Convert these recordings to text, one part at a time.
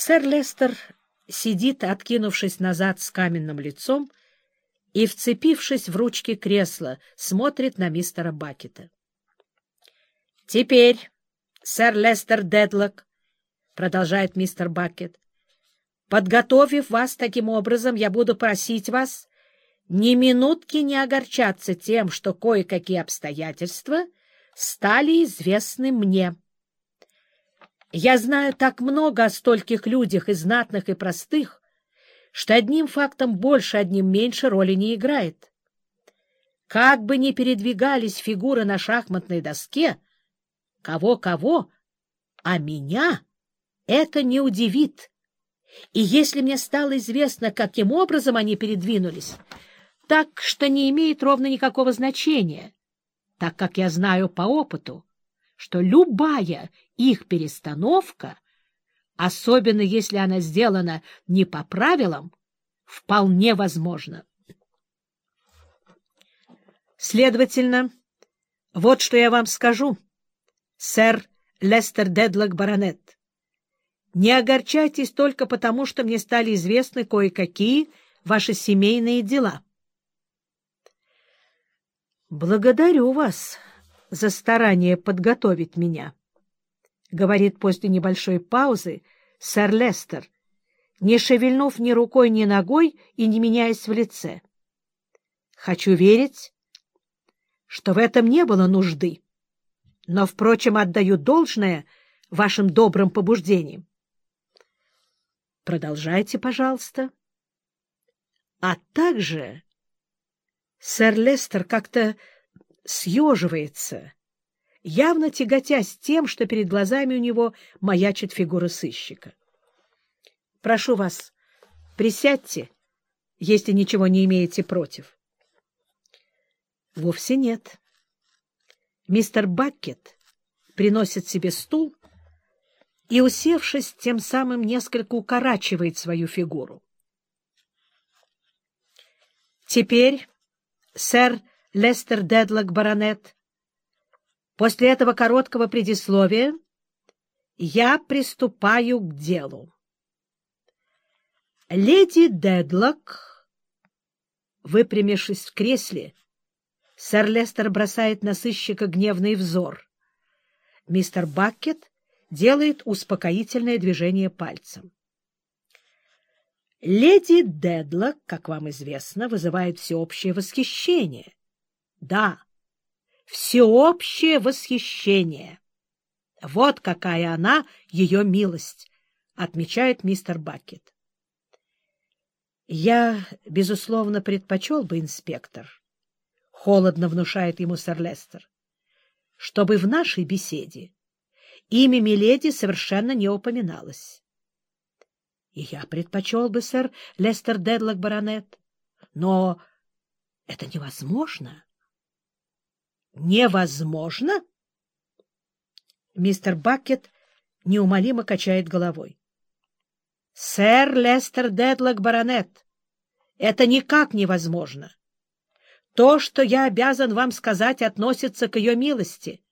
Сэр Лестер сидит, откинувшись назад с каменным лицом, и, вцепившись в ручки кресла, смотрит на мистера Бакета. — Теперь, сэр Лестер Дедлок, — продолжает мистер Бакет, — подготовив вас таким образом, я буду просить вас ни минутки не огорчаться тем, что кое-какие обстоятельства стали известны мне. Я знаю так много о стольких людях, и знатных, и простых, что одним фактом больше, одним меньше роли не играет. Как бы ни передвигались фигуры на шахматной доске, кого-кого, а меня это не удивит. И если мне стало известно, каким образом они передвинулись, так что не имеет ровно никакого значения, так как я знаю по опыту, что любая их перестановка, особенно если она сделана не по правилам, вполне возможна. Следовательно, вот что я вам скажу, сэр Лестер Дедлок Баронет. Не огорчайтесь только потому, что мне стали известны кое-какие ваши семейные дела. Благодарю вас за старание подготовить меня, — говорит после небольшой паузы сэр Лестер, не шевельнув ни рукой, ни ногой и не меняясь в лице. Хочу верить, что в этом не было нужды, но, впрочем, отдаю должное вашим добрым побуждениям. Продолжайте, пожалуйста. А также сэр Лестер как-то съеживается, явно тяготясь тем, что перед глазами у него маячит фигура сыщика. — Прошу вас, присядьте, если ничего не имеете против. — Вовсе нет. Мистер Баккет приносит себе стул и, усевшись, тем самым несколько укорачивает свою фигуру. Теперь сэр Лестер Дедлок, баронет. После этого короткого предисловия я приступаю к делу. Леди Дедлок, выпрямившись в кресле, сэр Лестер бросает на сыщика гневный взор. Мистер Баккет делает успокоительное движение пальцем. Леди Дедлок, как вам известно, вызывает всеобщее восхищение. Да, всеобщее восхищение. Вот какая она, ее милость, отмечает мистер Бакет. Я, безусловно, предпочел бы, инспектор, холодно внушает ему сэр Лестер, чтобы в нашей беседе имя Миледи совершенно не упоминалось. И я предпочел бы, сэр Лестер Дедлок, баронет, но это невозможно. Невозможно? Мистер Бакет неумолимо качает головой. Сэр Лестер Дедлок, баронет, это никак невозможно. То, что я обязан вам сказать, относится к ее милости.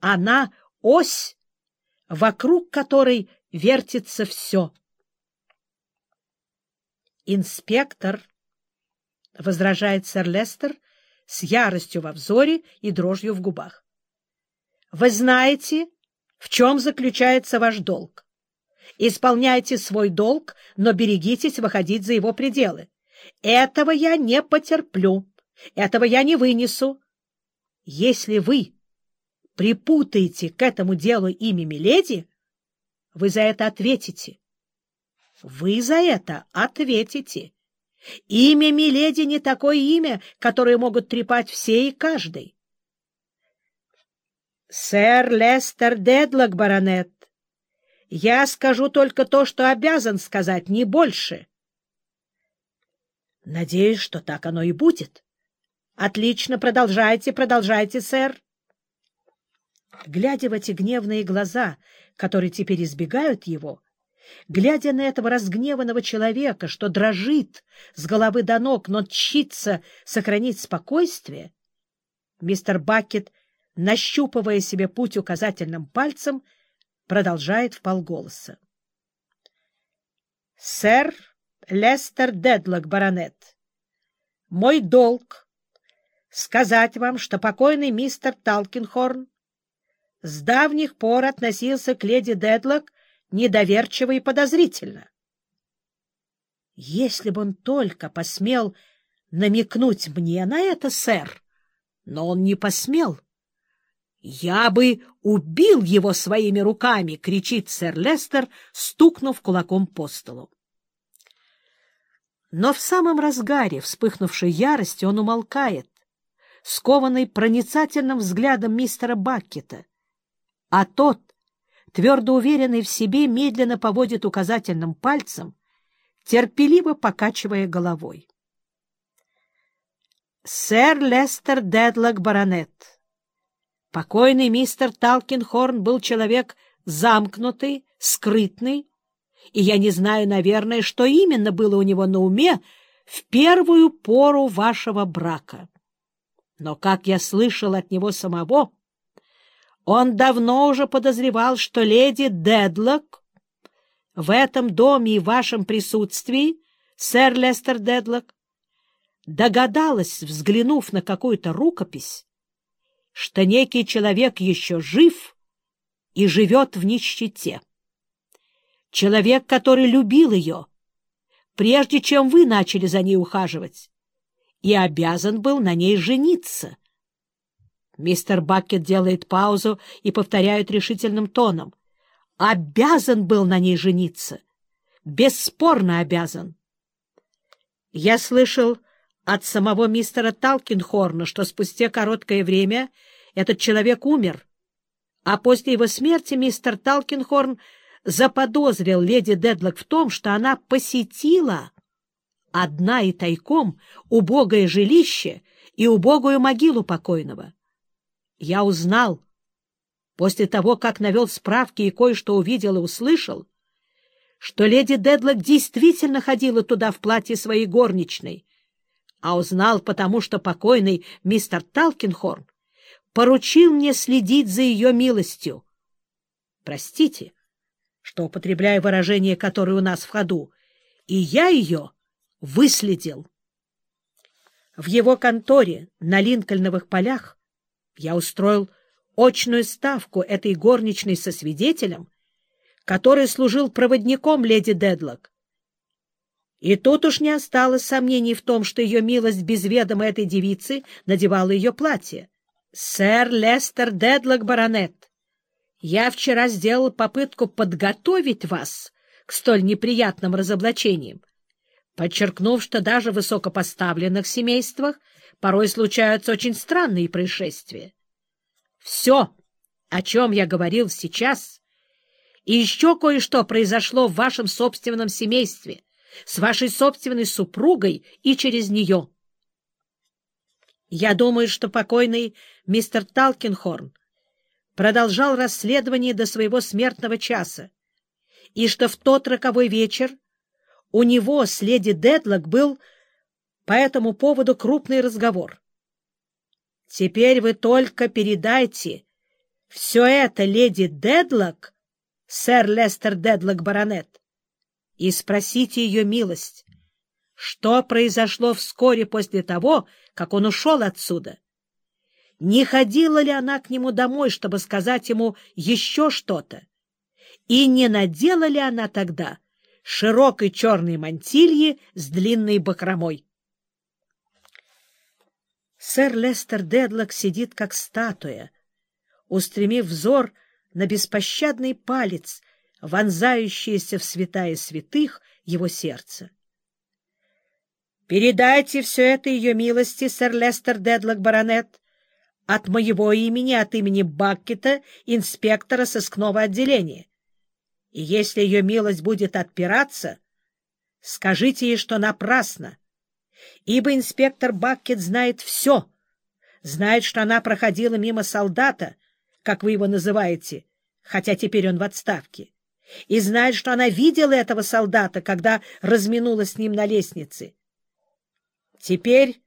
Она — ось, вокруг которой вертится все. «Инспектор», — возражает сэр Лестер, с яростью во взоре и дрожью в губах. Вы знаете, в чем заключается ваш долг. Исполняйте свой долг, но берегитесь выходить за его пределы. Этого я не потерплю, этого я не вынесу. Если вы припутаете к этому делу имя Миледи, вы за это ответите. Вы за это ответите. Имя Миледи не такое имя, которое могут трепать все и каждый. Сэр Лестер Дедлок, баронет, я скажу только то, что обязан сказать, не больше. Надеюсь, что так оно и будет. Отлично, продолжайте, продолжайте, сэр. Глядя в эти гневные глаза, которые теперь избегают его, Глядя на этого разгневанного человека, что дрожит с головы до ног, но тщится сохранить спокойствие, мистер Бакет, нащупывая себе путь указательным пальцем, продолжает вполголоса. Сэр Лестер Дедлок, баронет, мой долг сказать вам, что покойный мистер Талкинхорн с давних пор относился к леди Дедлок недоверчиво и подозрительно. Если бы он только посмел намекнуть мне на это, сэр, но он не посмел. «Я бы убил его своими руками!» — кричит сэр Лестер, стукнув кулаком по столу. Но в самом разгаре вспыхнувшей ярости он умолкает, скованный проницательным взглядом мистера Баккета, а тот, твердо уверенный в себе, медленно поводит указательным пальцем, терпеливо покачивая головой. Сэр Лестер Дедлок, баронет. Покойный мистер Талкинхорн был человек замкнутый, скрытный, и я не знаю, наверное, что именно было у него на уме в первую пору вашего брака. Но, как я слышал от него самого, он давно уже подозревал, что леди Дедлок в этом доме и в вашем присутствии, сэр Лестер Дедлок, догадалась, взглянув на какую-то рукопись, что некий человек еще жив и живет в нищете. Человек, который любил ее, прежде чем вы начали за ней ухаживать, и обязан был на ней жениться. Мистер Баккет делает паузу и повторяет решительным тоном. Обязан был на ней жениться. Бесспорно обязан. Я слышал от самого мистера Талкинхорна, что спустя короткое время этот человек умер, а после его смерти мистер Талкинхорн заподозрил леди Дедлок в том, что она посетила одна и тайком убогое жилище и убогую могилу покойного. Я узнал, после того, как навел справки и кое-что увидел и услышал, что леди Дедлок действительно ходила туда в платье своей горничной, а узнал потому, что покойный мистер Талкинхорн поручил мне следить за ее милостью. Простите, что употребляю выражение, которое у нас в ходу, и я ее выследил. В его конторе на Линкольновых полях я устроил очную ставку этой горничной со свидетелем, который служил проводником леди Дедлок. И тут уж не осталось сомнений в том, что ее милость без ведома этой девицы надевала ее платье. «Сэр Лестер Дедлок, баронет, я вчера сделал попытку подготовить вас к столь неприятным разоблачениям, подчеркнув, что даже в высокопоставленных семействах порой случаются очень странные происшествия. Все, о чем я говорил сейчас, и еще кое-что произошло в вашем собственном семействе, с вашей собственной супругой и через нее. Я думаю, что покойный мистер Талкинхорн продолжал расследование до своего смертного часа, и что в тот роковой вечер у него с леди Дедлок был по этому поводу крупный разговор. Теперь вы только передайте все это леди Дедлок, сэр Лестер Дедлок, баронет, и спросите ее милость, что произошло вскоре после того, как он ушел отсюда. Не ходила ли она к нему домой, чтобы сказать ему еще что-то? И не надела ли она тогда широкой черной мантильи с длинной бахромой? Сэр Лестер Дедлок сидит как статуя, устремив взор на беспощадный палец, вонзающийся в святая святых его сердца. Передайте все это ее милости, сэр Лестер Дедлок, баронет, от моего имени, от имени Баккета, инспектора сыскного отделения. И если ее милость будет отпираться, скажите ей, что напрасно, ибо инспектор Баккет знает все, знает, что она проходила мимо солдата, как вы его называете, хотя теперь он в отставке, и знает, что она видела этого солдата, когда разминулась с ним на лестнице. Теперь,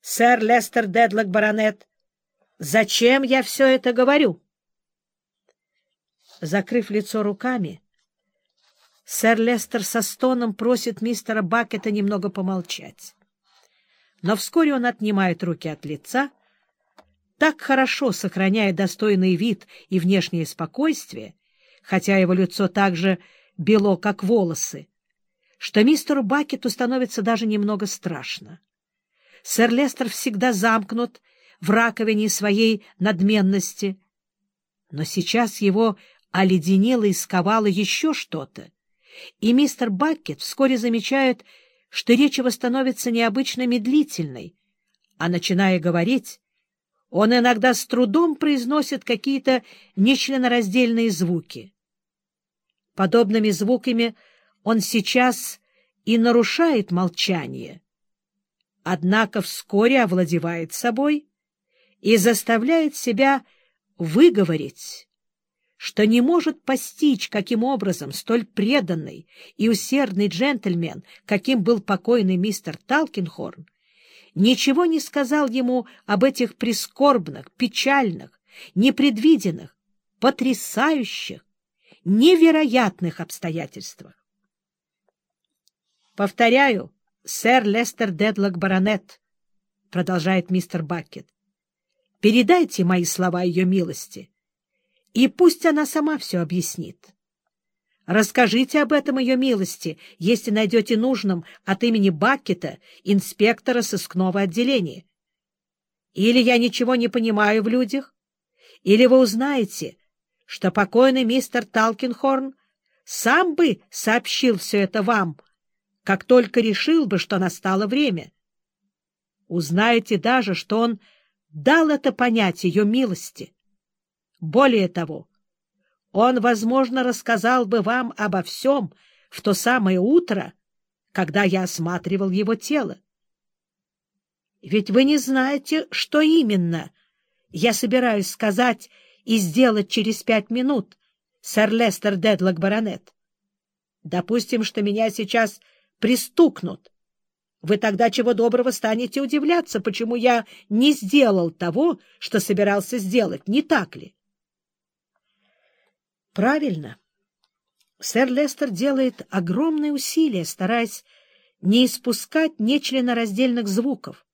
сэр Лестер Дедлок, баронет, зачем я все это говорю? Закрыв лицо руками, Сэр Лестер со стоном просит мистера Бакета немного помолчать. Но вскоре он отнимает руки от лица, так хорошо сохраняя достойный вид и внешнее спокойствие, хотя его лицо так же бело, как волосы, что мистеру Бакету становится даже немного страшно. Сэр Лестер всегда замкнут в раковине своей надменности, но сейчас его оледенело и сковало еще что-то, и мистер Бакет вскоре замечает, что речь его становится необычно медлительной, а, начиная говорить, он иногда с трудом произносит какие-то нечленораздельные звуки. Подобными звуками он сейчас и нарушает молчание, однако вскоре овладевает собой и заставляет себя выговорить что не может постичь, каким образом столь преданный и усердный джентльмен, каким был покойный мистер Талкинхорн, ничего не сказал ему об этих прискорбных, печальных, непредвиденных, потрясающих, невероятных обстоятельствах. «Повторяю, сэр Лестер Дедлок Баронет», — продолжает мистер Бакет, — «передайте мои слова ее милости» и пусть она сама все объяснит. Расскажите об этом ее милости, если найдете нужным от имени Баккета, инспектора сыскного отделения. Или я ничего не понимаю в людях, или вы узнаете, что покойный мистер Талкинхорн сам бы сообщил все это вам, как только решил бы, что настало время. Узнаете даже, что он дал это понять ее милости. Более того, он, возможно, рассказал бы вам обо всем в то самое утро, когда я осматривал его тело. Ведь вы не знаете, что именно я собираюсь сказать и сделать через пять минут, сэр Лестер Дедлок Баронет. Допустим, что меня сейчас пристукнут. Вы тогда чего доброго станете удивляться, почему я не сделал того, что собирался сделать, не так ли? Правильно. Сэр Лестер делает огромные усилия, стараясь не испускать нечленораздельных звуков.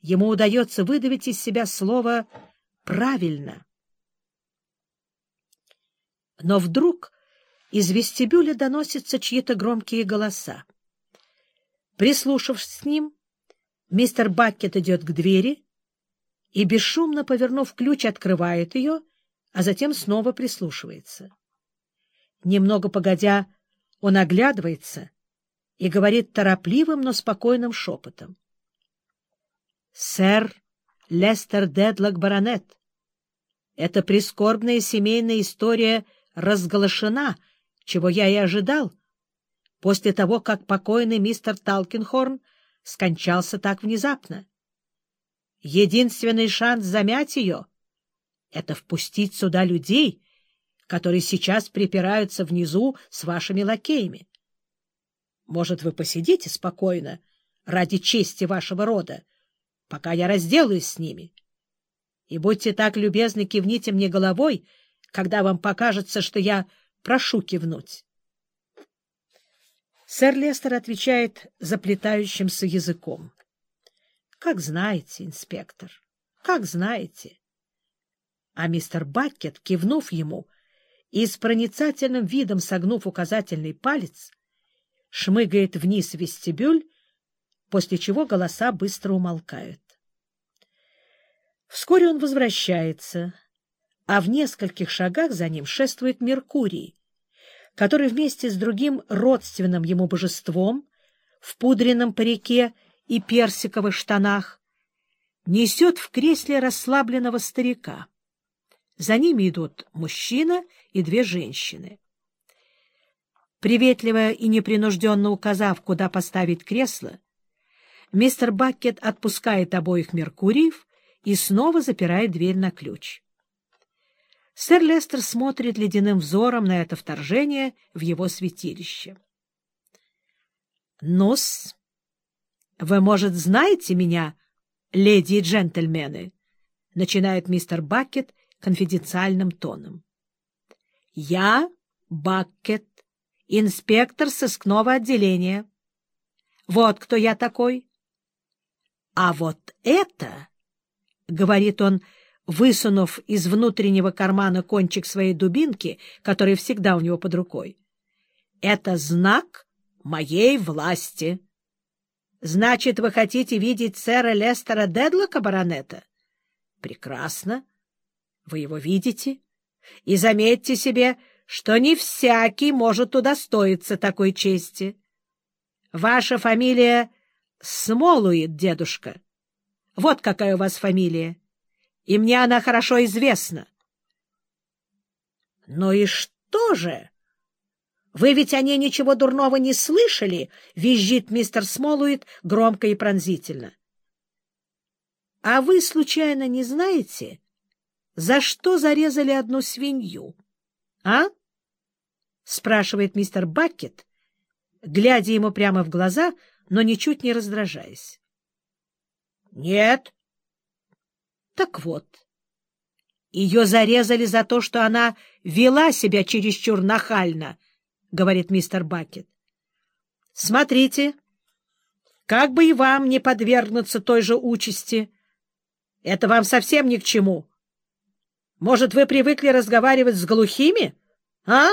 Ему удается выдавить из себя слово «правильно». Но вдруг из вестибюля доносятся чьи-то громкие голоса. Прислушавшись с ним, мистер Баккет идет к двери и, бесшумно повернув ключ, открывает ее — а затем снова прислушивается. Немного погодя, он оглядывается и говорит торопливым, но спокойным шепотом. — Сэр Лестер Дедлок Баронет, эта прискорбная семейная история разглашена, чего я и ожидал, после того, как покойный мистер Талкинхорн скончался так внезапно. Единственный шанс замять ее — это впустить сюда людей, которые сейчас припираются внизу с вашими лакеями. Может, вы посидите спокойно ради чести вашего рода, пока я разделаюсь с ними. И будьте так любезны, кивните мне головой, когда вам покажется, что я прошу кивнуть. Сэр Лестер отвечает заплетающимся языком. — Как знаете, инспектор, как знаете. А мистер Баккет, кивнув ему и с проницательным видом согнув указательный палец, шмыгает вниз вестибюль, после чего голоса быстро умолкают. Вскоре он возвращается, а в нескольких шагах за ним шествует Меркурий, который вместе с другим родственным ему божеством в пудренном парике и персиковых штанах несет в кресле расслабленного старика. За ними идут мужчина и две женщины. Приветливо и непринужденно указав, куда поставить кресло, мистер Баккет отпускает обоих Меркуриев и снова запирает дверь на ключ. Сэр Лестер смотрит ледяным взором на это вторжение в его святилище. «Ну-с, вы, может, знаете меня, леди и джентльмены?» — начинает мистер Баккет конфиденциальным тоном. «Я Баккет инспектор сыскного отделения. Вот кто я такой. А вот это, — говорит он, высунув из внутреннего кармана кончик своей дубинки, который всегда у него под рукой, — это знак моей власти. Значит, вы хотите видеть сэра Лестера Дедлока, баронета? Прекрасно. Вы его видите? И заметьте себе, что не всякий может удостоиться такой чести. Ваша фамилия Смолует, дедушка. Вот какая у вас фамилия. И мне она хорошо известна. — Ну и что же? Вы ведь о ней ничего дурного не слышали? — визжит мистер Смолуит громко и пронзительно. — А вы, случайно, не знаете, за что зарезали одну свинью? А? — спрашивает мистер Баккет, глядя ему прямо в глаза, но ничуть не раздражаясь. — Нет. — Так вот, ее зарезали за то, что она вела себя чересчур нахально, — говорит мистер Бакет. — Смотрите, как бы и вам не подвергнуться той же участи. Это вам совсем ни к чему. Может, вы привыкли разговаривать с глухими, а?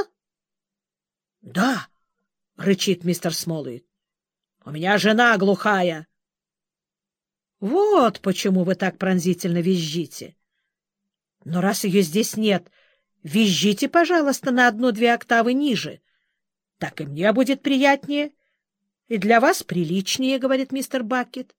— Да, — рычит мистер Смолуит. — У меня жена глухая. — Вот почему вы так пронзительно визжите. Но раз ее здесь нет, визжите, пожалуйста, на одну-две октавы ниже. Так и мне будет приятнее. И для вас приличнее, — говорит мистер Бакет.